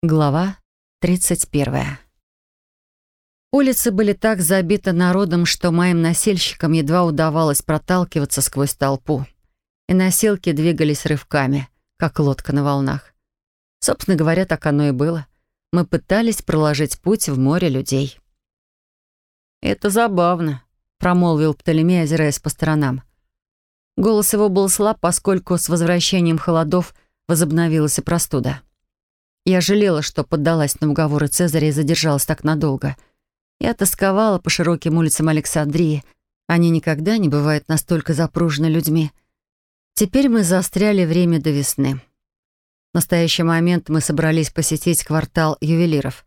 Глава 31. Улицы были так забиты народом, что моим носильщикам едва удавалось проталкиваться сквозь толпу. И носилки двигались рывками, как лодка на волнах. Собственно говоря, так оно и было. Мы пытались проложить путь в море людей. «Это забавно», — промолвил Птолемей, озираясь по сторонам. Голос его был слаб, поскольку с возвращением холодов возобновилась и простуда. Я жалела, что поддалась на уговоры Цезаря и задержалась так надолго. Я тосковала по широким улицам Александрии. Они никогда не бывают настолько запружены людьми. Теперь мы заостряли время до весны. В настоящий момент мы собрались посетить квартал ювелиров.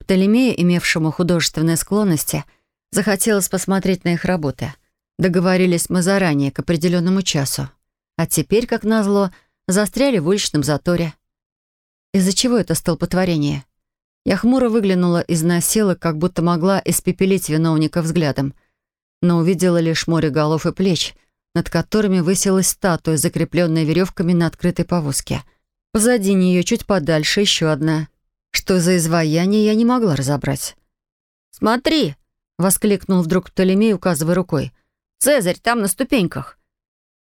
Птолемею, имевшему художественные склонности, захотелось посмотреть на их работы. Договорились мы заранее, к определенному часу. А теперь, как назло, застряли в уличном заторе — из-за чего это столпотворение? Я хмуро выглянула из насела, как будто могла испепелить виновника взглядом, но увидела лишь море голов и плеч, над которыми высилась статуя, закрепленная веревками на открытой повозке. Позади нее, чуть подальше, еще одна. Что за изваяние, я не могла разобрать. «Смотри!» — воскликнул вдруг Птолемей, указывая рукой. «Цезарь там на ступеньках!»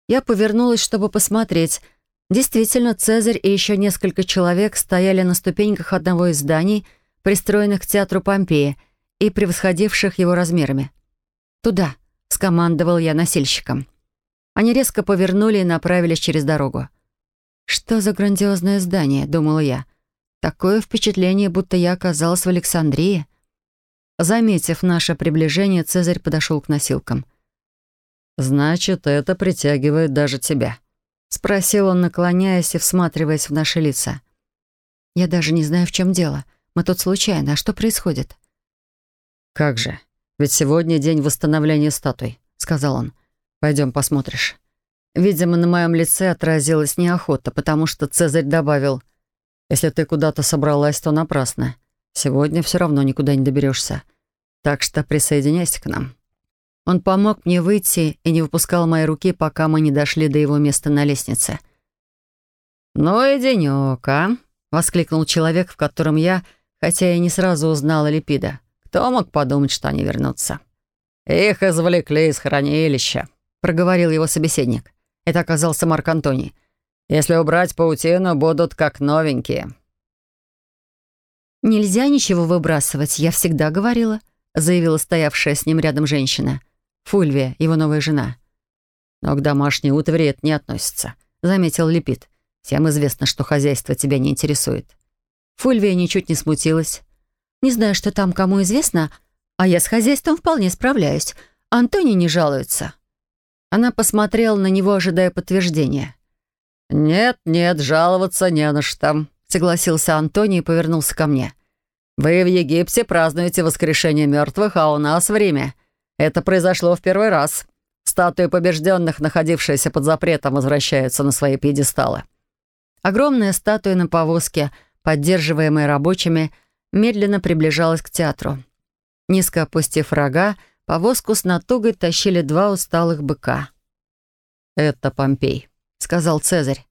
Я повернулась, чтобы посмотреть — Действительно, Цезарь и еще несколько человек стояли на ступеньках одного из зданий, пристроенных к театру Помпеи и превосходивших его размерами. «Туда!» — скомандовал я носильщиком. Они резко повернули и направились через дорогу. «Что за грандиозное здание?» — думала я. «Такое впечатление, будто я оказалась в Александрии». Заметив наше приближение, Цезарь подошел к носилкам. «Значит, это притягивает даже тебя», — спросил он, наклоняясь и всматриваясь в наши лица. «Я даже не знаю, в чем дело. Мы тут случайно. А что происходит?» «Как же? Ведь сегодня день восстановления статуй», — сказал он. «Пойдем посмотришь». Видимо, на моем лице отразилась неохота, потому что Цезарь добавил, «Если ты куда-то собралась, то напрасно. Сегодня все равно никуда не доберешься. Так что присоединяйся к нам». Он помог мне выйти и не выпускал мои руки, пока мы не дошли до его места на лестнице. «Ну и денёк, а?» — воскликнул человек, в котором я, хотя и не сразу узнала Липида. «Кто мог подумать, что они вернутся?» «Их извлекли из хранилища», — проговорил его собеседник. Это оказался Марк Антоний. «Если убрать паутину, будут как новенькие». «Нельзя ничего выбрасывать, я всегда говорила», — заявила стоявшая с ним рядом женщина. Фульвия, его новая жена. «Но к домашней утвари это не относится», — заметил Лепит. «Всем известно, что хозяйство тебя не интересует». Фульвия ничуть не смутилась. «Не знаю, что там кому известно, а я с хозяйством вполне справляюсь. Антони не жалуется». Она посмотрела на него, ожидая подтверждения. «Нет, нет, жаловаться не на что», — согласился Антони и повернулся ко мне. «Вы в Египте празднуете воскрешение мертвых, а у нас время. Это произошло в первый раз. Статуи побежденных, находившиеся под запретом, возвращаются на свои пьедесталы. Огромная статуя на повозке, поддерживаемая рабочими, медленно приближалась к театру. Низко опустив рога, повозку с натугой тащили два усталых быка. «Это Помпей», — сказал Цезарь.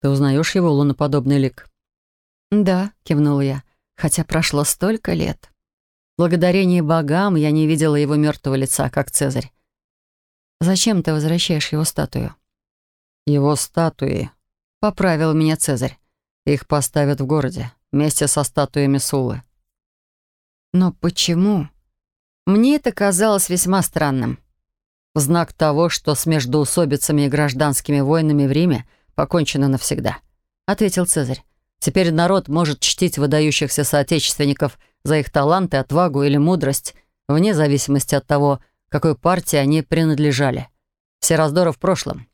«Ты узнаешь его луноподобный лик?» «Да», — кивнул я, — «хотя прошло столько лет». Благодарение богам я не видела его мертвого лица, как Цезарь. «Зачем ты возвращаешь его статую?» «Его статуи», — поправил меня Цезарь. «Их поставят в городе, вместе со статуями Сулы». «Но почему?» Мне это казалось весьма странным. В знак того, что с междуусобицами и гражданскими войнами в Риме покончено навсегда, — ответил Цезарь. Теперь народ может чтить выдающихся соотечественников за их таланты, отвагу или мудрость, вне зависимости от того, какой партии они принадлежали. Все раздоры в прошлом.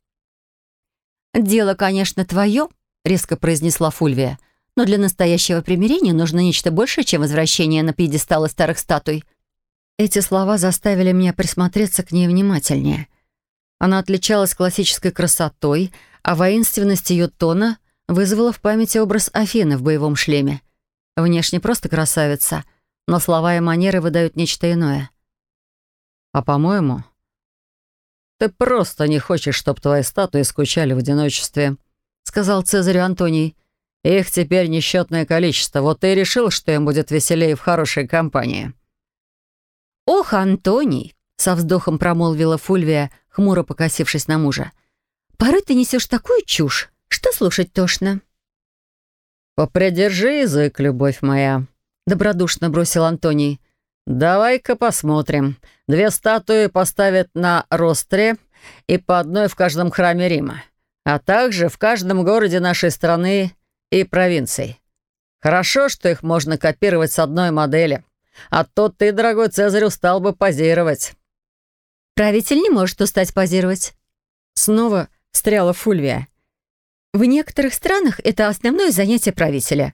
«Дело, конечно, твое», — резко произнесла Фульвия, «но для настоящего примирения нужно нечто большее, чем возвращение на пьедесталы старых статуй». Эти слова заставили меня присмотреться к ней внимательнее. Она отличалась классической красотой, а воинственность ее тона вызвала в памяти образ Афины в боевом шлеме — Внешне просто красавица, но слова и манеры выдают нечто иное. А по-моему, ты просто не хочешь, чтобы твои статуи скучали в одиночестве, сказал Цезарю Антоний. Их теперь несчетное количество. Вот и решил, что им будет веселее в хорошей компании. Ох, Антоний, со вздохом промолвила Фульвия, хмуро покосившись на мужа. «Порой ты несешь такую чушь, что слушать тошно». «Попридержи язык, любовь моя», — добродушно бросил Антоний. «Давай-ка посмотрим. Две статуи поставят на Ростре и по одной в каждом храме Рима, а также в каждом городе нашей страны и провинций. Хорошо, что их можно копировать с одной модели, а то ты, дорогой Цезарь, устал бы позировать». «Правитель не может устать позировать». Снова стряла Фульвия. В некоторых странах это основное занятие правителя.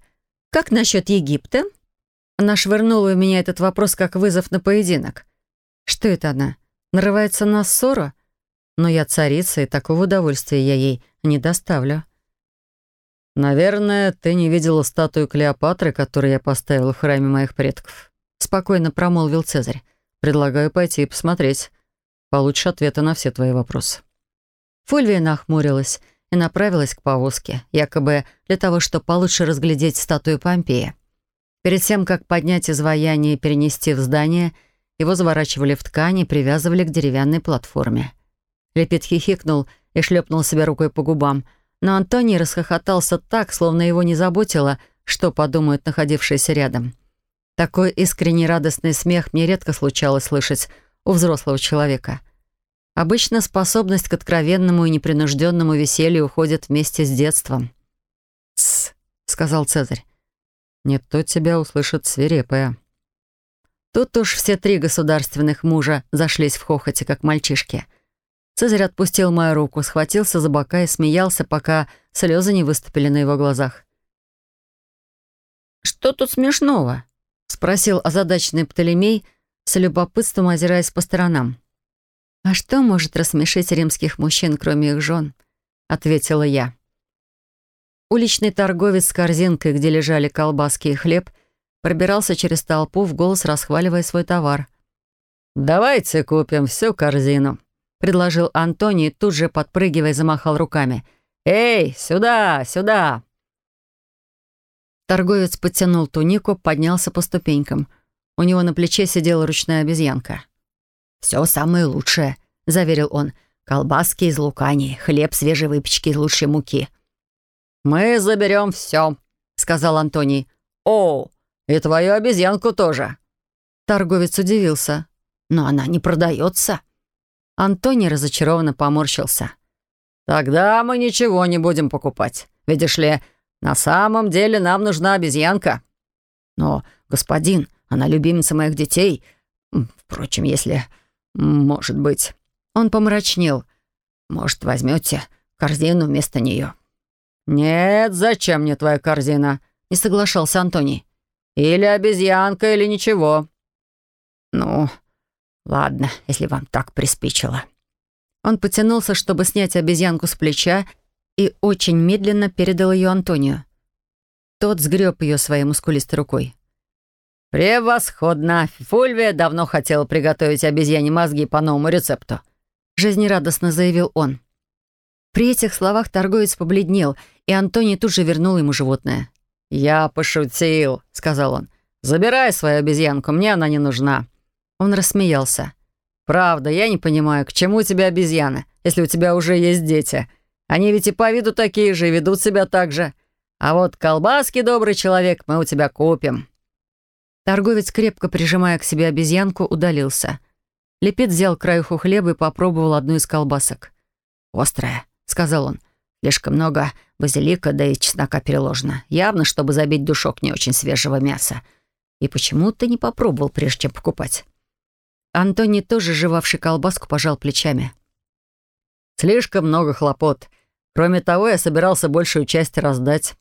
Как насчет Египта? Она швырнула в меня этот вопрос как вызов на поединок. Что это она? Нарывается на ссору? Но я царица, и такого удовольствия я ей не доставлю. «Наверное, ты не видела статую Клеопатры, которую я поставил в храме моих предков», — спокойно промолвил Цезарь. «Предлагаю пойти и посмотреть. Получишь ответы на все твои вопросы». Фольвия нахмурилась — и направилась к повозке, якобы для того, чтобы получше разглядеть статую Помпея. Перед тем, как поднять изваяние и перенести в здание, его заворачивали в ткани и привязывали к деревянной платформе. Лепит хихикнул и шлепнул себя рукой по губам, но Антоний расхохотался так, словно его не заботило, что подумают находившиеся рядом. Такой искренний радостный смех мне редко случалось слышать у взрослого человека — Обычно способность к откровенному и непринужденному веселью уходит вместе с детством. «Тсс», — сказал Цезарь. «Не то тебя услышит свирепая». Тут уж все три государственных мужа зашлись в хохоте, как мальчишки. Цезарь отпустил мою руку, схватился за бока и смеялся, пока слезы не выступили на его глазах. «Что тут смешного?» — спросил озадаченный Птолемей, с любопытством озираясь по сторонам. «А что может рассмешить римских мужчин, кроме их жен?» — ответила я. Уличный торговец с корзинкой, где лежали колбаски и хлеб, пробирался через толпу, в голос расхваливая свой товар. «Давайте купим всю корзину», — предложил Антоний, тут же подпрыгивая замахал руками. «Эй, сюда, сюда!» Торговец подтянул тунику, поднялся по ступенькам. У него на плече сидела ручная обезьянка все самое лучшее», — заверил он. «Колбаски из лукани, хлеб свежей выпечки из лучшей муки». «Мы заберем все», — сказал Антоний. «О, и твою обезьянку тоже». Торговец удивился. «Но она не продается». Антоний разочарованно поморщился. «Тогда мы ничего не будем покупать. Видишь ли, на самом деле нам нужна обезьянка». «Но, господин, она любимица моих детей. Впрочем, если «Может быть». Он помрачнел. «Может, возьмете корзину вместо нее?» «Нет, зачем мне твоя корзина?» — не соглашался Антоний. «Или обезьянка, или ничего». «Ну, ладно, если вам так приспичило». Он потянулся, чтобы снять обезьянку с плеча, и очень медленно передал ее Антонию. Тот сгреб ее своей мускулистой рукой. «Превосходно! Фульвия давно хотела приготовить обезьяне мозги по новому рецепту», — жизнерадостно заявил он. При этих словах торговец побледнел, и Антони тут же вернул ему животное. «Я пошутил», — сказал он. «Забирай свою обезьянку, мне она не нужна». Он рассмеялся. «Правда, я не понимаю, к чему у тебя обезьяны, если у тебя уже есть дети? Они ведь и по виду такие же, и ведут себя так же. А вот колбаски, добрый человек, мы у тебя купим». Торговец, крепко прижимая к себе обезьянку, удалился. Лепет взял краюху хлеба и попробовал одну из колбасок. «Острая», — сказал он. «Слишком много базилика, да и чеснока переложено. Явно, чтобы забить душок не очень свежего мяса. И почему ты не попробовал, прежде чем покупать?» Антони, тоже жевавший колбаску, пожал плечами. «Слишком много хлопот. Кроме того, я собирался большую часть раздать».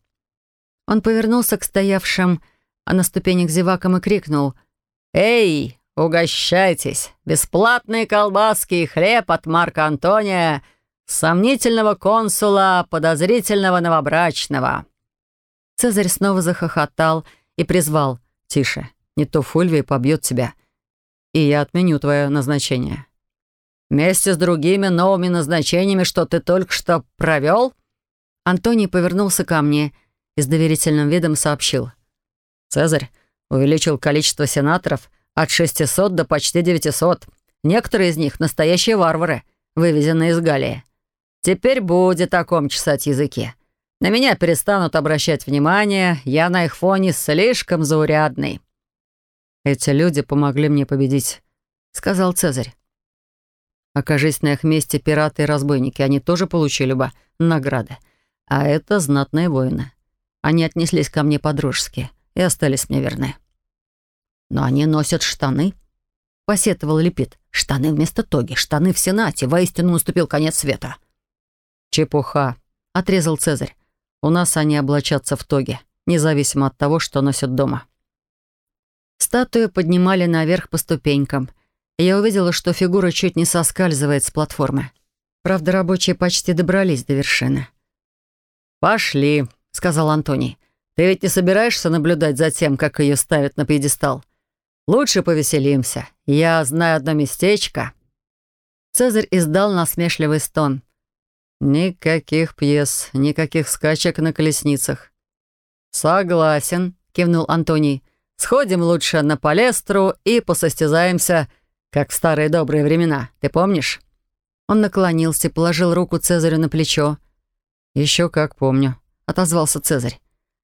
Он повернулся к стоявшим а на ступенях зевакам и крикнул «Эй, угощайтесь! Бесплатные колбаски и хлеб от Марка Антония, сомнительного консула, подозрительного новобрачного!» Цезарь снова захохотал и призвал «Тише, не то Фульвий побьет тебя, и я отменю твое назначение». «Вместе с другими новыми назначениями, что ты только что провел?» Антоний повернулся ко мне и с доверительным видом сообщил. Цезарь увеличил количество сенаторов от 600 до почти 900. Некоторые из них — настоящие варвары, вывезенные из Галлии. Теперь будет о ком чесать языки. На меня перестанут обращать внимание, я на их фоне слишком заурядный. «Эти люди помогли мне победить», — сказал Цезарь. Окажись на их месте пираты и разбойники, они тоже получили бы награды. А это знатные воины. Они отнеслись ко мне по-дружески и остались мне верны. «Но они носят штаны», — посетовал Лепит. «Штаны вместо тоги, штаны в Сенате. Воистину наступил конец света». «Чепуха», — отрезал Цезарь. «У нас они облачатся в тоге, независимо от того, что носят дома». Статую поднимали наверх по ступенькам. Я увидела, что фигура чуть не соскальзывает с платформы. Правда, рабочие почти добрались до вершины. «Пошли», — сказал Антоний. Ты ведь не собираешься наблюдать за тем, как ее ставят на пьедестал? Лучше повеселимся. Я знаю одно местечко». Цезарь издал насмешливый стон. «Никаких пьес, никаких скачек на колесницах». «Согласен», — кивнул Антоний. «Сходим лучше на палестру и посостязаемся, как в старые добрые времена. Ты помнишь?» Он наклонился, и положил руку Цезарю на плечо. «Еще как помню», — отозвался Цезарь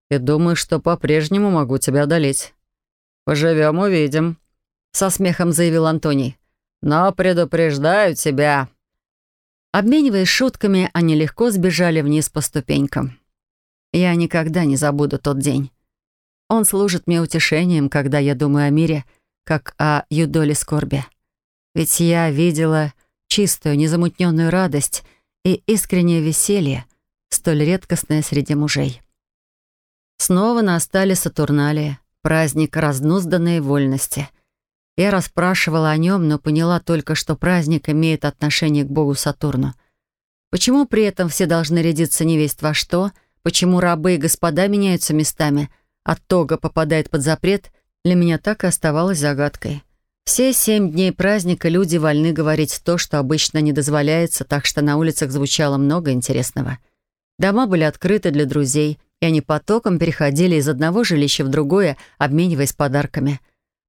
и думаю, что по-прежнему могу тебя одолеть. Поживем, увидим», — со смехом заявил Антоний. «Но предупреждаю тебя». Обмениваясь шутками, они легко сбежали вниз по ступенькам. Я никогда не забуду тот день. Он служит мне утешением, когда я думаю о мире, как о юдоле скорби. Ведь я видела чистую, незамутненную радость и искреннее веселье, столь редкостное среди мужей. Снова настали Сатурналии, праздник разнузданной вольности. Я расспрашивала о нем, но поняла только, что праздник имеет отношение к богу Сатурну. Почему при этом все должны рядиться невесть во что? Почему рабы и господа меняются местами? А тога попадает под запрет? Для меня так и оставалось загадкой. Все семь дней праздника люди вольны говорить то, что обычно не дозволяется, так что на улицах звучало много интересного. Дома были открыты для друзей — и они потоком переходили из одного жилища в другое, обмениваясь подарками.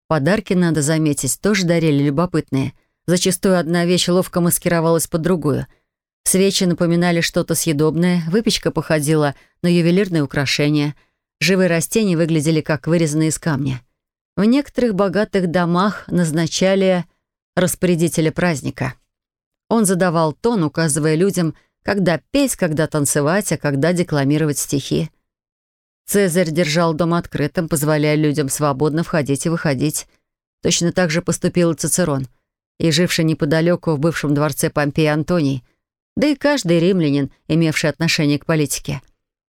Подарки, надо заметить, тоже дарили любопытные. Зачастую одна вещь ловко маскировалась под другую. Свечи напоминали что-то съедобное, выпечка походила на ювелирные украшения, живые растения выглядели как вырезанные из камня. В некоторых богатых домах назначали распорядителя праздника. Он задавал тон, указывая людям, когда петь, когда танцевать, а когда декламировать стихи. Цезарь держал дом открытым, позволяя людям свободно входить и выходить. Точно так же поступил Цицерон, и живший неподалеку в бывшем дворце Помпея Антоний, да и каждый римлянин, имевший отношение к политике.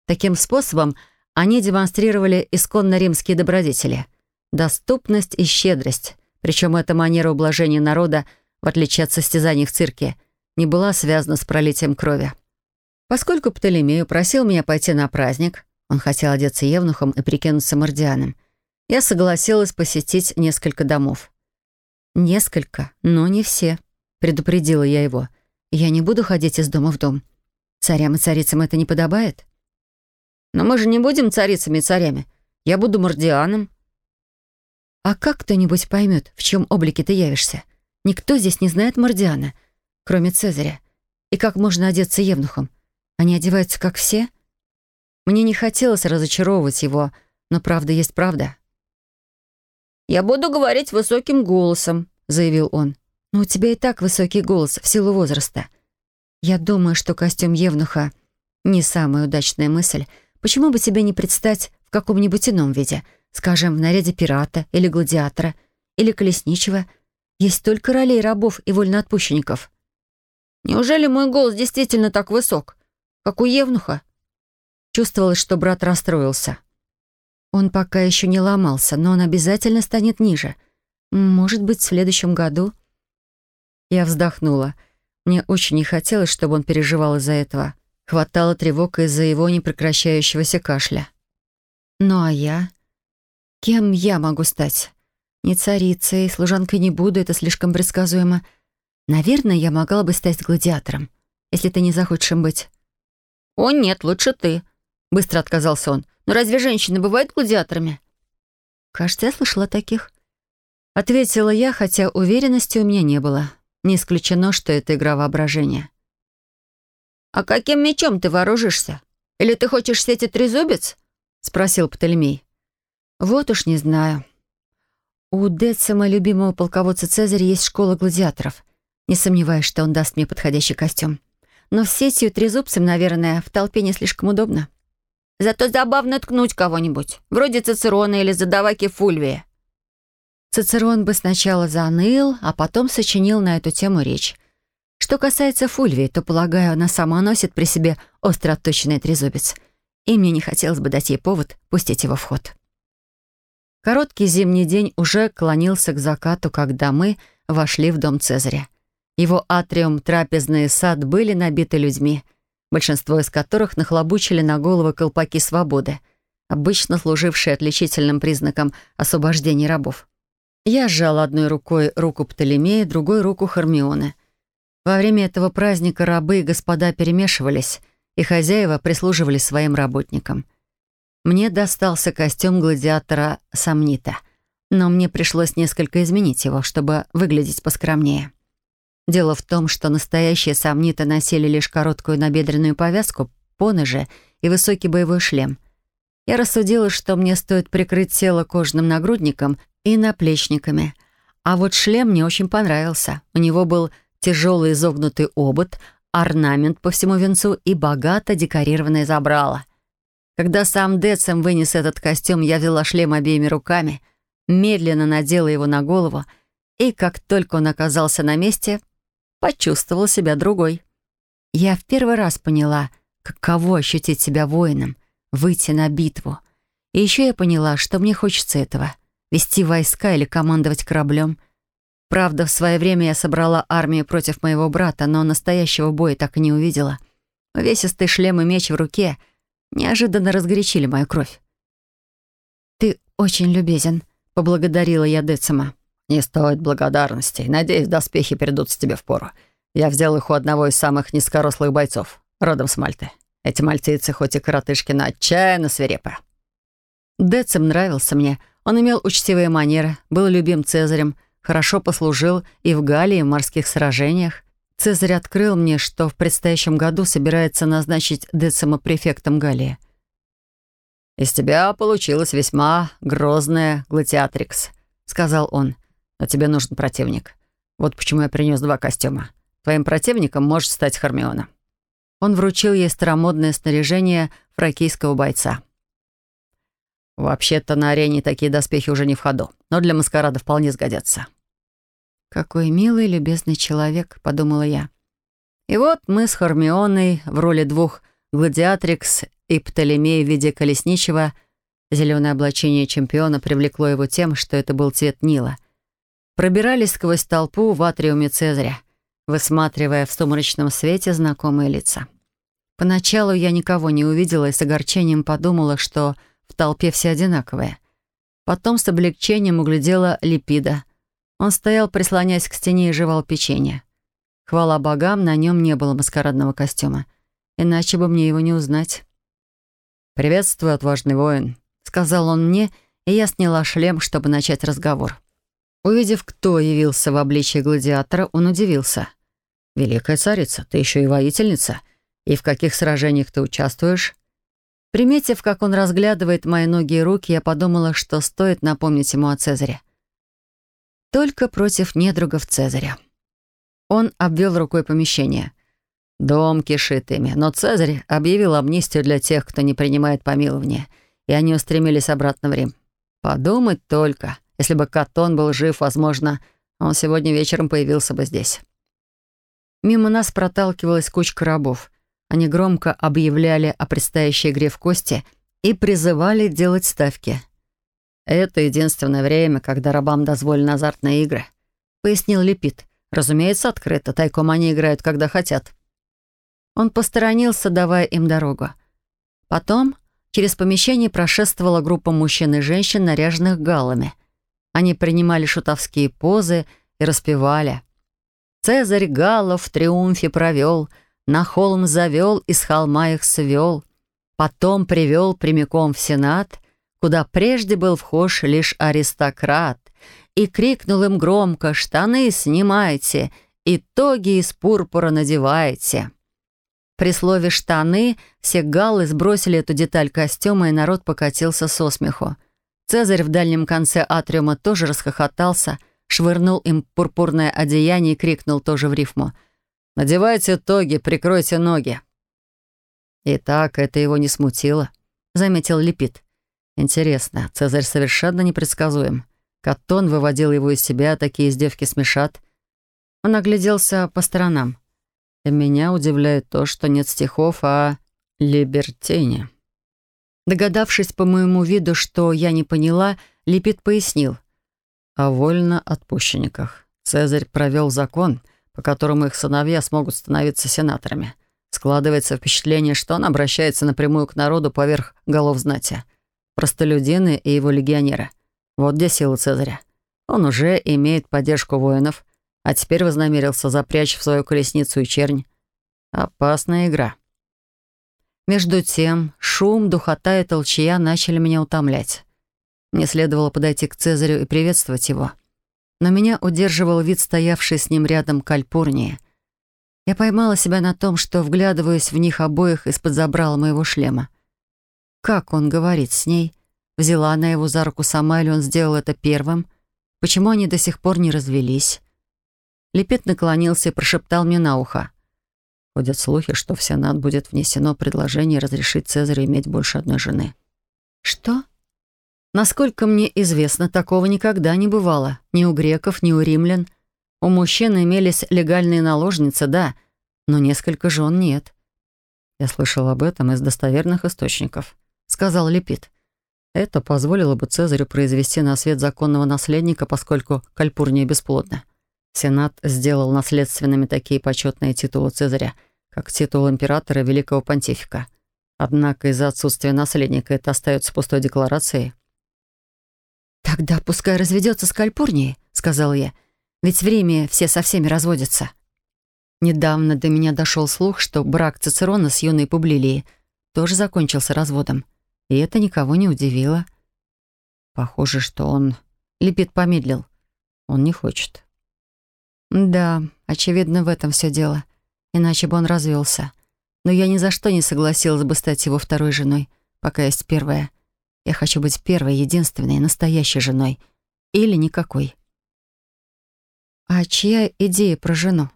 Таким способом они демонстрировали исконно римские добродетели — доступность и щедрость, причем эта манера ублажения народа, в отличие от состязаний в цирке, не была связана с пролитием крови. Поскольку Птолемею просил меня пойти на праздник — он хотел одеться евнухом и прикинуться мордианом. Я согласилась посетить несколько домов. «Несколько, но не все», — предупредила я его. «Я не буду ходить из дома в дом. Царям и царицам это не подобает». «Но мы же не будем царицами и царями. Я буду мордианом». «А как кто-нибудь поймет, в чем облике ты явишься? Никто здесь не знает мордиана, кроме Цезаря. И как можно одеться евнухом? Они одеваются, как все?» Мне не хотелось разочаровывать его, но правда есть правда. «Я буду говорить высоким голосом», — заявил он. «Но у тебя и так высокий голос в силу возраста. Я думаю, что костюм Евнуха — не самая удачная мысль. Почему бы тебе не предстать в каком-нибудь ином виде? Скажем, в наряде пирата или гладиатора, или колесничего. Есть только ролей рабов и вольноотпущенников». «Неужели мой голос действительно так высок, как у Евнуха?» Чувствовалось, что брат расстроился. Он пока еще не ломался, но он обязательно станет ниже. Может быть, в следующем году. Я вздохнула. Мне очень не хотелось, чтобы он переживал из-за этого. Хватало тревог из-за его непрекращающегося кашля. Ну а я? Кем я могу стать? Не царицей, служанкой не буду, это слишком предсказуемо. Наверное, я могла бы стать гладиатором, если ты не захочешь им быть. «О нет, лучше ты», — быстро отказался он. «Но разве женщины бывают гладиаторами?» «Кажется, я слышала таких». Ответила я, хотя уверенности у меня не было. Не исключено, что это игра воображения. «А каким мечом ты вооружишься? Или ты хочешь сетить трезубец?» — спросил Птолемей. «Вот уж не знаю. У Децима, любимого полководца Цезаря, есть школа гладиаторов. Не сомневаюсь, что он даст мне подходящий костюм. Но с сетью трезубцем, наверное, в толпе не слишком удобно». Зато забавно ткнуть кого-нибудь, вроде Цицерона или задаваки Фульвия». Цицерон бы сначала заныл, а потом сочинил на эту тему речь. Что касается Фульвии, то, полагаю, она сама носит при себе остро отточенный трезубец, и мне не хотелось бы дать ей повод пустить его в ход. Короткий зимний день уже клонился к закату, когда мы вошли в дом Цезаря. Его атриум, трапезный сад были набиты людьми — большинство из которых нахлобучили на головы колпаки свободы, обычно служившие отличительным признаком освобождения рабов. Я сжал одной рукой руку Птолемея, другой — руку Хармионы. Во время этого праздника рабы и господа перемешивались, и хозяева прислуживали своим работникам. Мне достался костюм гладиатора Сомнита, но мне пришлось несколько изменить его, чтобы выглядеть поскромнее. Дело в том, что настоящие сомниты носили лишь короткую набедренную повязку, поножи и высокий боевой шлем. Я рассудила, что мне стоит прикрыть тело кожным нагрудником и наплечниками. А вот шлем мне очень понравился. У него был тяжелый изогнутый обод, орнамент по всему венцу и богато декорированное забрало. Когда сам Децем вынес этот костюм, я взяла шлем обеими руками, медленно надела его на голову, и как только он оказался на месте, почувствовала себя другой. Я в первый раз поняла, каково ощутить себя воином, выйти на битву. И еще я поняла, что мне хочется этого — вести войска или командовать кораблем. Правда, в свое время я собрала армию против моего брата, но настоящего боя так и не увидела. Увесистый шлем и меч в руке неожиданно разгорячили мою кровь. «Ты очень любезен», — поблагодарила я Децима. «Не стоит благодарностей. Надеюсь, доспехи перейдутся тебе в пору. Я взял их у одного из самых низкорослых бойцов, родом с Мальты. Эти мальтийцы, хоть и коротышки, но отчаянно свирепы». Децим нравился мне. Он имел учтивые манеры, был любим Цезарем, хорошо послужил и в Галлии, и в морских сражениях. Цезарь открыл мне, что в предстоящем году собирается назначить Децима префектом Галлии. «Из тебя получилась весьма грозная гладиатрикс», — сказал он но тебе нужен противник. Вот почему я принес два костюма. Твоим противником может стать Хармиона». Он вручил ей старомодное снаряжение фракийского бойца. «Вообще-то на арене такие доспехи уже не в ходу, но для маскарада вполне сгодятся». «Какой милый, любезный человек», — подумала я. И вот мы с Хармионой в роли двух гладиатрикс и Птолемей в виде колесничего. Зеленое облачение чемпиона привлекло его тем, что это был цвет Нила — пробирались сквозь толпу в атриуме Цезаря, высматривая в сумрачном свете знакомые лица. Поначалу я никого не увидела и с огорчением подумала, что в толпе все одинаковые. Потом с облегчением углядела Липида. Он стоял, прислоняясь к стене, и жевал печенье. Хвала богам, на нем не было маскарадного костюма. Иначе бы мне его не узнать. «Приветствую, отважный воин», — сказал он мне, и я сняла шлем, чтобы начать разговор. Увидев, кто явился в обличье гладиатора, он удивился. «Великая царица, ты еще и воительница. И в каких сражениях ты участвуешь?» Приметив, как он разглядывает мои ноги и руки, я подумала, что стоит напомнить ему о Цезаре. Только против недругов Цезаря. Он обвел рукой помещение. Дом кишит ими, но Цезарь объявил амнистию для тех, кто не принимает помилования, и они устремились обратно в Рим. Подумать только. Если бы Катон был жив, возможно, он сегодня вечером появился бы здесь. Мимо нас проталкивалась кучка рабов. Они громко объявляли о предстоящей игре в кости и призывали делать ставки. «Это единственное время, когда рабам дозволены азартные игры», — пояснил Лепит. «Разумеется, открыто. Тайком они играют, когда хотят». Он посторонился, давая им дорогу. Потом через помещение прошествовала группа мужчин и женщин, наряженных галами — они принимали шутовские позы и распевали. «Цезарь Галлов в триумфе провел, на холм завел и с холма их свел, потом привел прямиком в Сенат, куда прежде был вхож лишь аристократ, и крикнул им громко «Штаны снимайте!» итоги из пурпура надевайте». При слове «штаны» все галлы сбросили эту деталь костюма, и народ покатился со смеху. Цезарь в дальнем конце атриума тоже расхохотался, швырнул им пурпурное одеяние и крикнул тоже в рифму. «Надевайте тоги, прикройте ноги!» И так это его не смутило», — заметил Лепит. «Интересно, Цезарь совершенно непредсказуем. Катон выводил его из себя, такие издевки смешат». Он огляделся по сторонам. «Меня удивляет то, что нет стихов о либертине». Догадавшись по моему виду, что я не поняла, Липид пояснил. О вольноотпущенниках. Цезарь провел закон, по которому их сыновья смогут становиться сенаторами. Складывается впечатление, что он обращается напрямую к народу поверх голов знати. Простолюдины и его легионеры. Вот где сила Цезаря. Он уже имеет поддержку воинов, а теперь вознамерился запрячь в свою колесницу и чернь. Опасная игра. Между тем шум, духота и толчья начали меня утомлять. Мне следовало подойти к Цезарю и приветствовать его. Но меня удерживал вид стоявший с ним рядом кальпурнии. Я поймала себя на том, что вглядываясь в них обоих из-под забрала моего шлема. Как он говорит с ней? Взяла она его за руку сама, или он сделал это первым? Почему они до сих пор не развелись? Лепет наклонился и прошептал мне на ухо. Ходят слухи, что в Сенат будет внесено предложение разрешить Цезарю иметь больше одной жены. Что? Насколько мне известно, такого никогда не бывало. Ни у греков, ни у римлян. У мужчин имелись легальные наложницы, да, но несколько жен нет. Я слышал об этом из достоверных источников, сказал Лепит. Это позволило бы Цезарю произвести на свет законного наследника, поскольку Кальпурния бесплодна. Сенат сделал наследственными такие почетные титулы Цезаря, как титул императора и великого понтифика. Однако из-за отсутствия наследника это остается пустой декларацией. «Тогда пускай разведется с Кальпурнией», — сказал я. «Ведь в Риме все со всеми разводятся». Недавно до меня дошел слух, что брак Цицерона с юной Публилией тоже закончился разводом. И это никого не удивило. Похоже, что он... Липид помедлил. Он не хочет. Да, очевидно, в этом все дело. Иначе бы он развелся. Но я ни за что не согласилась бы стать его второй женой, пока есть первая. Я хочу быть первой, единственной, настоящей женой. Или никакой. А чья идея про жену?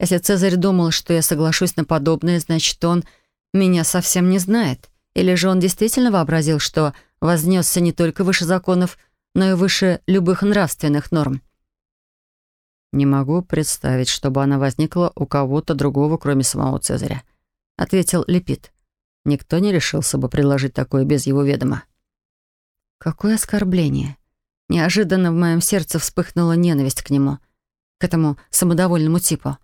Если Цезарь думал, что я соглашусь на подобное, значит, он меня совсем не знает. Или же он действительно вообразил, что вознесся не только выше законов, но и выше любых нравственных норм. «Не могу представить, чтобы она возникла у кого-то другого, кроме самого Цезаря», — ответил Лепит. «Никто не решился бы предложить такое без его ведома». «Какое оскорбление!» Неожиданно в моем сердце вспыхнула ненависть к нему, к этому самодовольному типу.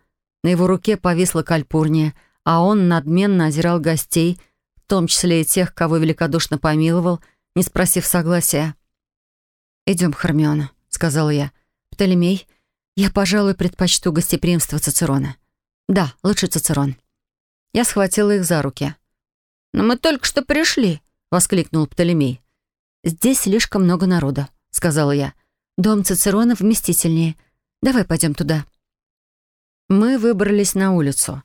На его руке повисла кальпурния, а он надменно озирал гостей, в том числе и тех, кого великодушно помиловал, не спросив согласия. «Идем, Хармиона», — сказал я. «Птолемей, я, пожалуй, предпочту гостеприимство Цицерона. Да, лучше Цицерон. Я схватила их за руки. «Но мы только что пришли», — воскликнул Птолемей. «Здесь слишком много народа», — сказала я. «Дом Цицерона вместительнее. Давай пойдем туда». Мы выбрались на улицу,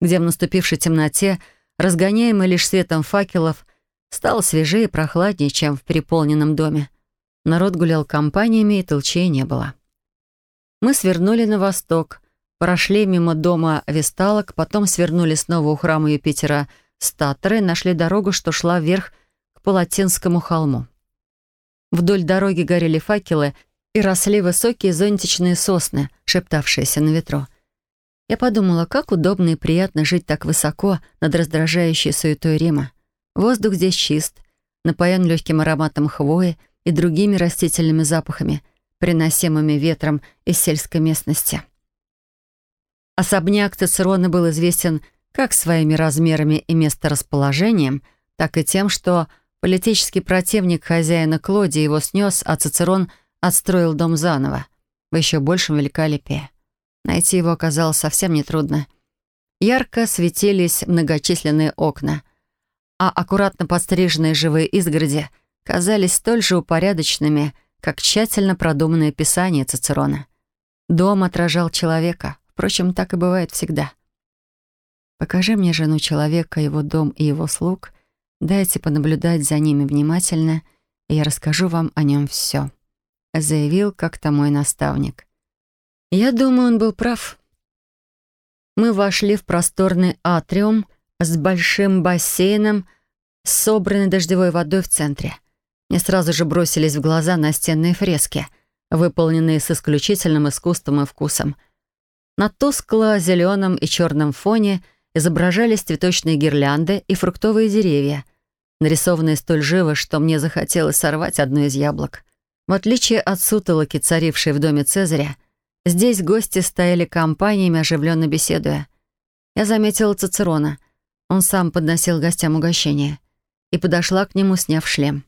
где в наступившей темноте, разгоняемой лишь светом факелов, стало свежее и прохладнее, чем в переполненном доме. Народ гулял компаниями, и толчей не было. Мы свернули на восток, прошли мимо дома Весталок, потом свернули снова у храма Юпитера Статоры нашли дорогу, что шла вверх к Палатинскому холму. Вдоль дороги горели факелы и росли высокие зонтичные сосны, шептавшиеся на ветру. Я подумала, как удобно и приятно жить так высоко над раздражающей суетой Рима. Воздух здесь чист, напоен легким ароматом хвои и другими растительными запахами — приносимыми ветром из сельской местности. Особняк Тецерона был известен как своими размерами и месторасположением, так и тем, что политический противник хозяина Клоди его снес, а Цицерон отстроил дом заново, в еще большем великолепии. Найти его оказалось совсем нетрудно. Ярко светились многочисленные окна, а аккуратно подстриженные живые изгороди казались столь же упорядоченными — как тщательно продуманное писание Цицерона. Дом отражал человека, впрочем, так и бывает всегда. «Покажи мне жену человека, его дом и его слуг, дайте понаблюдать за ними внимательно, и я расскажу вам о нем все», заявил как-то мой наставник. Я думаю, он был прав. Мы вошли в просторный атриум с большим бассейном, собранный дождевой водой в центре. Мне сразу же бросились в глаза настенные фрески, выполненные с исключительным искусством и вкусом. На тускло-зеленом и черном фоне изображались цветочные гирлянды и фруктовые деревья, нарисованные столь живо, что мне захотелось сорвать одно из яблок. В отличие от сутолоки, царившей в доме Цезаря, здесь гости стояли компаниями, оживленно беседуя. Я заметила Цицерона. Он сам подносил гостям угощение. И подошла к нему, сняв шлем.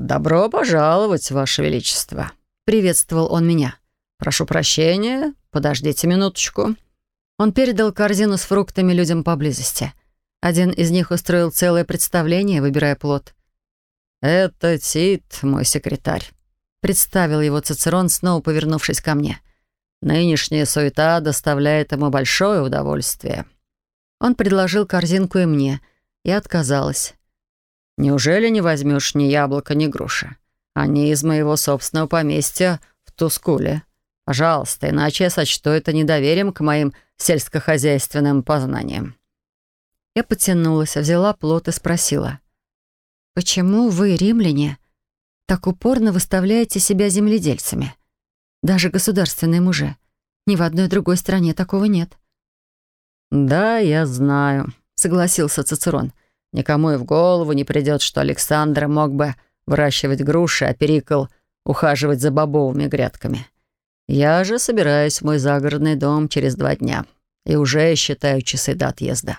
«Добро пожаловать, Ваше Величество!» — приветствовал он меня. «Прошу прощения, подождите минуточку». Он передал корзину с фруктами людям поблизости. Один из них устроил целое представление, выбирая плод. «Это Тит, мой секретарь», — представил его Цицерон, снова повернувшись ко мне. «Нынешняя суета доставляет ему большое удовольствие». Он предложил корзинку и мне. Я отказалась. Неужели не возьмешь ни яблока, ни груши? Они из моего собственного поместья в Тускуле. Пожалуйста, иначе я сочту это недоверием к моим сельскохозяйственным познаниям». Я потянулась, взяла плод и спросила. «Почему вы, римляне, так упорно выставляете себя земледельцами? Даже государственные мужи. Ни в одной другой стране такого нет». «Да, я знаю», — согласился Цицерон. Никому и в голову не придет, что Александр мог бы выращивать груши, а Перикл — ухаживать за бобовыми грядками. Я же собираюсь в мой загородный дом через два дня и уже считаю часы до отъезда.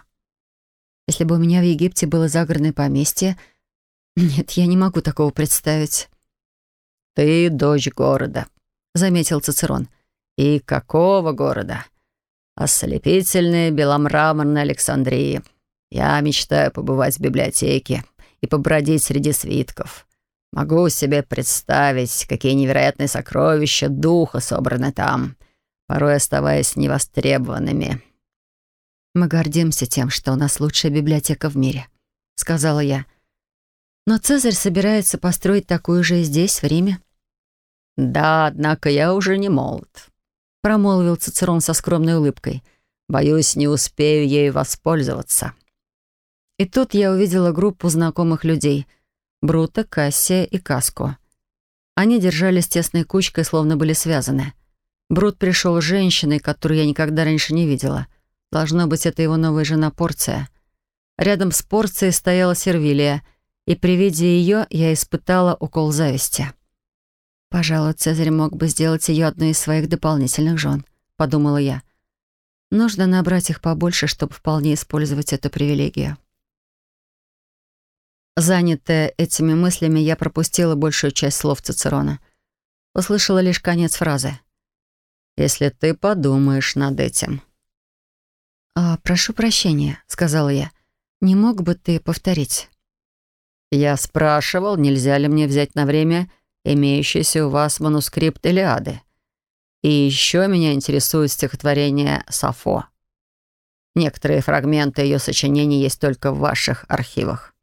Если бы у меня в Египте было загородное поместье... Нет, я не могу такого представить. «Ты дочь города», — заметил Цицерон. «И какого города? Ослепительные беломраморные Александрии. Я мечтаю побывать в библиотеке и побродить среди свитков. Могу себе представить, какие невероятные сокровища духа собраны там, порой оставаясь невостребованными». «Мы гордимся тем, что у нас лучшая библиотека в мире», — сказала я. «Но Цезарь собирается построить такую же и здесь, в Риме». «Да, однако я уже не молод», — промолвил Цицерон со скромной улыбкой. «Боюсь, не успею ей воспользоваться». И тут я увидела группу знакомых людей — Брута, Кассия и Каско. Они держались тесной кучкой, словно были связаны. Брут пришел с женщиной, которую я никогда раньше не видела. Должно быть, это его новая жена Порция. Рядом с Порцией стояла Сервилия, и при виде ее я испытала укол зависти. «Пожалуй, Цезарь мог бы сделать ее одной из своих дополнительных жен», — подумала я. «Нужно набрать их побольше, чтобы вполне использовать эту привилегию». Занятая этими мыслями, я пропустила большую часть слов Цицерона. Услышала лишь конец фразы. «Если ты подумаешь над этим». «А, «Прошу прощения», — сказала я. «Не мог бы ты повторить?» «Я спрашивал, нельзя ли мне взять на время имеющийся у вас манускрипт Илиады. И еще меня интересует стихотворение «Сафо». Некоторые фрагменты ее сочинений есть только в ваших архивах.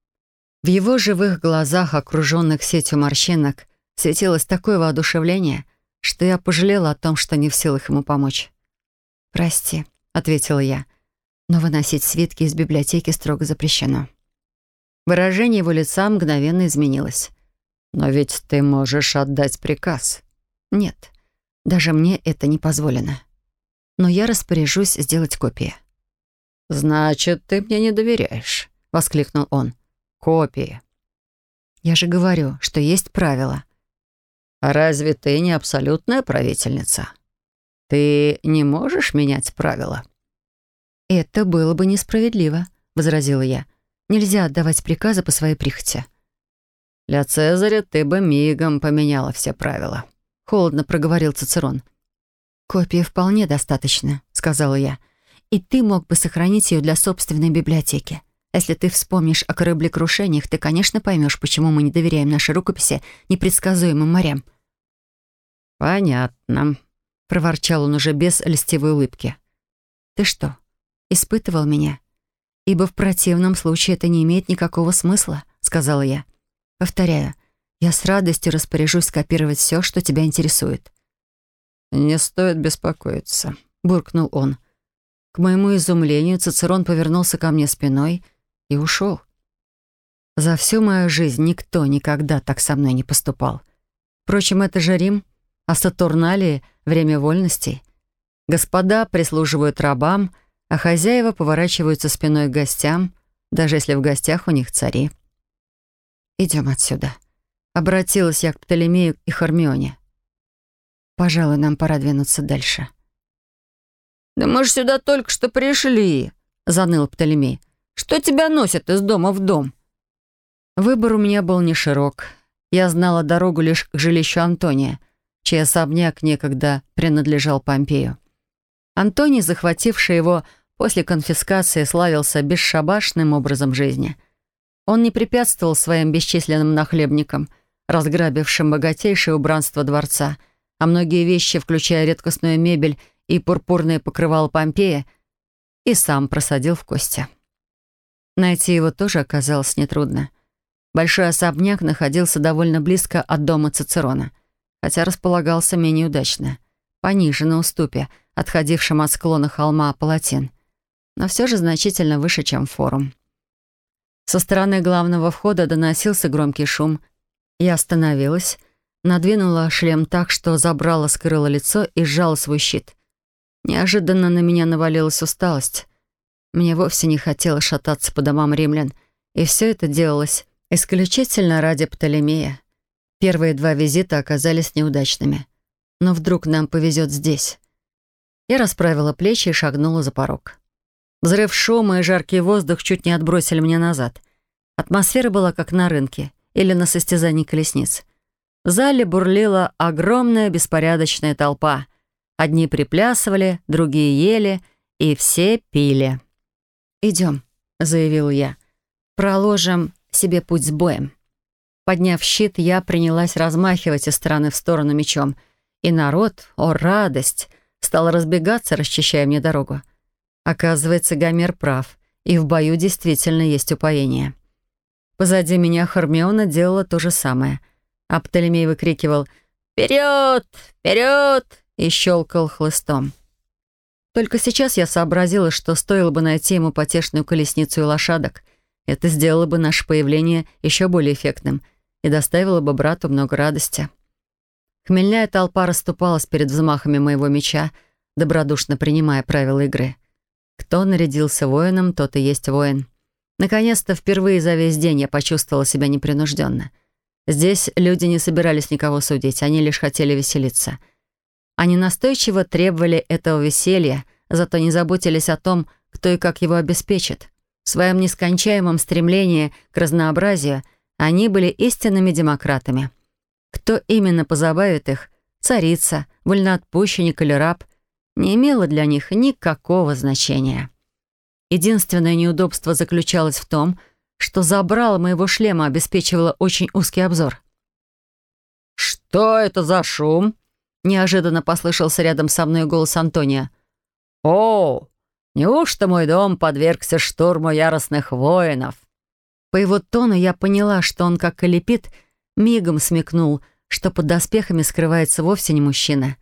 В его живых глазах, окруженных сетью морщинок, светилось такое воодушевление, что я пожалела о том, что не в силах ему помочь. «Прости», — ответила я, — «но выносить свитки из библиотеки строго запрещено». Выражение его лица мгновенно изменилось. «Но ведь ты можешь отдать приказ». «Нет, даже мне это не позволено. Но я распоряжусь сделать копии». «Значит, ты мне не доверяешь», — воскликнул он. Копии. Я же говорю, что есть правила. А Разве ты не абсолютная правительница? Ты не можешь менять правила? Это было бы несправедливо, возразила я. Нельзя отдавать приказы по своей прихоти. Для Цезаря ты бы мигом поменяла все правила, холодно проговорил Цицерон. «Копии вполне достаточно», — сказала я. «И ты мог бы сохранить ее для собственной библиотеки. Если ты вспомнишь о кораблекрушениях, ты, конечно, поймешь, почему мы не доверяем нашей рукописи непредсказуемым морям». «Понятно», — проворчал он уже без льстивой улыбки. «Ты что, испытывал меня? Ибо в противном случае это не имеет никакого смысла», — сказала я. «Повторяю, я с радостью распоряжусь скопировать все, что тебя интересует». «Не стоит беспокоиться», — буркнул он. К моему изумлению Цицерон повернулся ко мне спиной — и ушел. За всю мою жизнь никто никогда так со мной не поступал. Впрочем, это же Рим, а Сатурналии — время вольностей. Господа прислуживают рабам, а хозяева поворачиваются спиной к гостям, даже если в гостях у них цари. «Идем отсюда», — обратилась я к Птолемею и Хармионе. «Пожалуй, нам пора двинуться дальше». «Да мы же сюда только что пришли», — заныл Птолемей. Что тебя носят из дома в дом?» Выбор у меня был не широк. Я знала дорогу лишь к жилищу Антония, чей особняк некогда принадлежал Помпею. Антоний, захвативший его после конфискации, славился бесшабашным образом жизни. Он не препятствовал своим бесчисленным нахлебникам, разграбившим богатейшее убранство дворца, а многие вещи, включая редкостную мебель и пурпурное покрывало Помпея, и сам просадил в кости. Найти его тоже оказалось нетрудно. Большой особняк находился довольно близко от дома Цицерона, хотя располагался менее удачно, пониже на уступе, отходившем от склона холма Палатин, но все же значительно выше, чем форум. Со стороны главного входа доносился громкий шум. Я остановилась, надвинула шлем так, что забрала, скрыла лицо и сжала свой щит. Неожиданно на меня навалилась усталость — мне вовсе не хотелось шататься по домам римлян, и все это делалось исключительно ради Птолемея. Первые два визита оказались неудачными. Но вдруг нам повезет здесь. Я расправила плечи и шагнула за порог. Взрыв шума и жаркий воздух чуть не отбросили меня назад. Атмосфера была как на рынке или на состязании колесниц. В зале бурлила огромная беспорядочная толпа. Одни приплясывали, другие ели, и все пили. Идем, заявил я. «Проложим себе путь с боем». Подняв щит, я принялась размахивать из стороны в сторону мечом. И народ, о радость, стал разбегаться, расчищая мне дорогу. Оказывается, Гомер прав, и в бою действительно есть упоение. Позади меня Хармиона делала то же самое. А Птолемей выкрикивал «Вперед! Вперед!» и щелкал хлыстом. Только сейчас я сообразила, что стоило бы найти ему потешную колесницу и лошадок. Это сделало бы наше появление еще более эффектным и доставило бы брату много радости. Хмельная толпа расступалась перед взмахами моего меча, добродушно принимая правила игры. Кто нарядился воином, тот и есть воин. Наконец-то впервые за весь день я почувствовала себя непринужденно. Здесь люди не собирались никого судить, они лишь хотели веселиться — они настойчиво требовали этого веселья, зато не заботились о том, кто и как его обеспечит. В своем нескончаемом стремлении к разнообразию они были истинными демократами. Кто именно позабавит их, царица, вольноотпущенник или раб, не имело для них никакого значения. Единственное неудобство заключалось в том, что забрал моего шлема обеспечивало очень узкий обзор. «Что это за шум?» Неожиданно послышался рядом со мной голос Антония. «О, неужто мой дом подвергся штурму яростных воинов?» По его тону я поняла, что он, как колепит, мигом смекнул, что под доспехами скрывается вовсе не мужчина.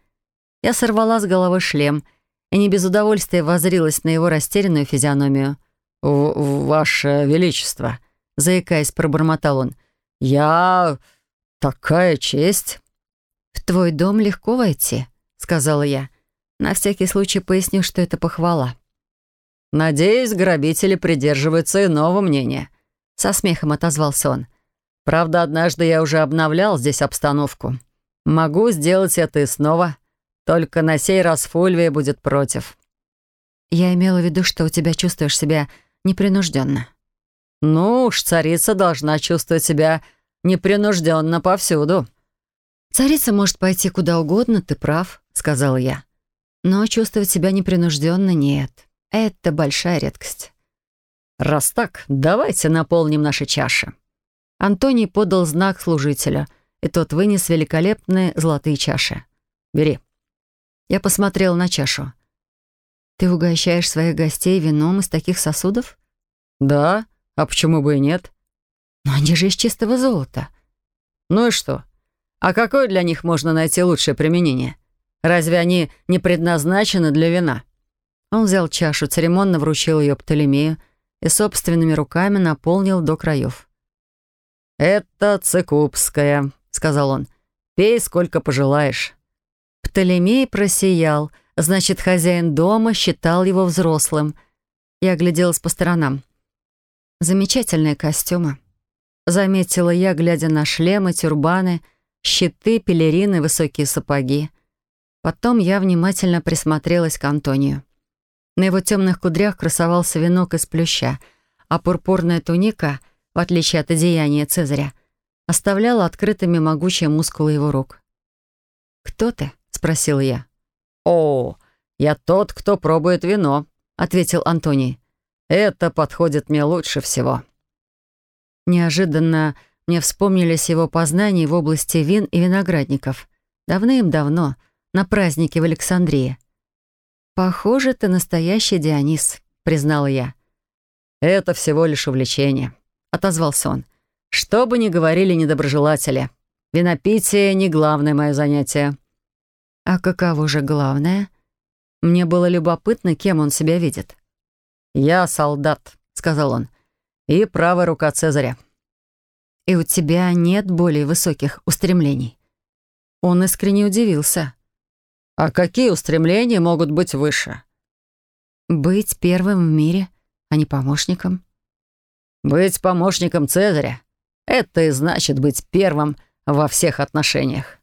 Я сорвала с головы шлем и не без удовольствия возрилась на его растерянную физиономию. В «Ваше Величество», — заикаясь, пробормотал он, — «я... такая честь...» «В твой дом легко войти», — сказала я. На всякий случай поясню, что это похвала. «Надеюсь, грабители придерживаются иного мнения», — со смехом отозвался он. «Правда, однажды я уже обновлял здесь обстановку. Могу сделать это и снова, только на сей раз Фульвия будет против». «Я имела в виду, что у тебя чувствуешь себя непринужденно». «Ну уж, царица должна чувствовать себя непринужденно повсюду», «Царица может пойти куда угодно, ты прав», — сказал я. «Но чувствовать себя непринужденно нет. Это большая редкость». «Раз так, давайте наполним наши чаши». Антоний подал знак служителю, и тот вынес великолепные золотые чаши. «Бери». Я посмотрел на чашу. «Ты угощаешь своих гостей вином из таких сосудов?» «Да, а почему бы и нет?» «Но они же из чистого золота». «Ну и что? А какое для них можно найти лучшее применение? Разве они не предназначены для вина? Он взял чашу, церемонно вручил ее Птолемею и собственными руками наполнил до краев. «Это цикубская», — сказал он. «Пей, сколько пожелаешь». Птолемей просиял, значит, хозяин дома считал его взрослым. Я огляделась по сторонам. Замечательные костюмы. Заметила я, глядя на шлемы, тюрбаны — щиты, пелерины, высокие сапоги. Потом я внимательно присмотрелась к Антонию. На его темных кудрях красовался венок из плюща, а пурпурная туника, в отличие от одеяния Цезаря, оставляла открытыми могучие мускулы его рук. «Кто ты?» — спросил я. «О, я тот, кто пробует вино», — ответил Антоний. «Это подходит мне лучше всего». Неожиданно мне вспомнились его познания в области вин и виноградников. Давным-давно, на празднике в Александрии. «Похоже, ты настоящий Дионис», — признала я. «Это всего лишь увлечение», — отозвался он. «Что бы ни говорили недоброжелатели, винопитие — не главное мое занятие». «А каково же главное?» Мне было любопытно, кем он себя видит. «Я солдат», — сказал он, — «и правая рука Цезаря и у тебя нет более высоких устремлений». Он искренне удивился. «А какие устремления могут быть выше?» «Быть первым в мире, а не помощником». «Быть помощником Цезаря — это и значит быть первым во всех отношениях».